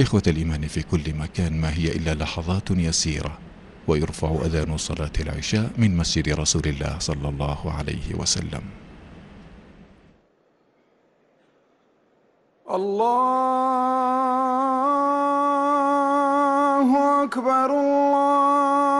إخوة الإيمان في كل مكان ما هي إلا لحظات يسيرة ويرفع أذان صلاة العشاء من مسجد رسول الله صلى الله عليه وسلم. الله أكبر الله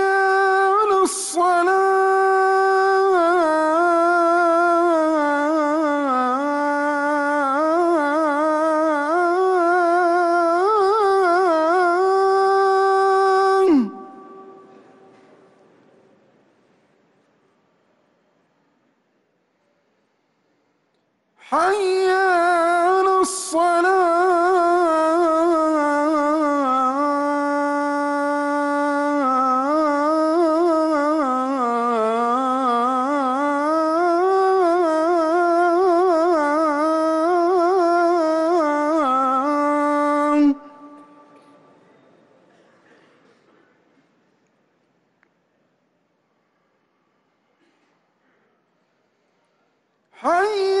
حي على الصلاة. حي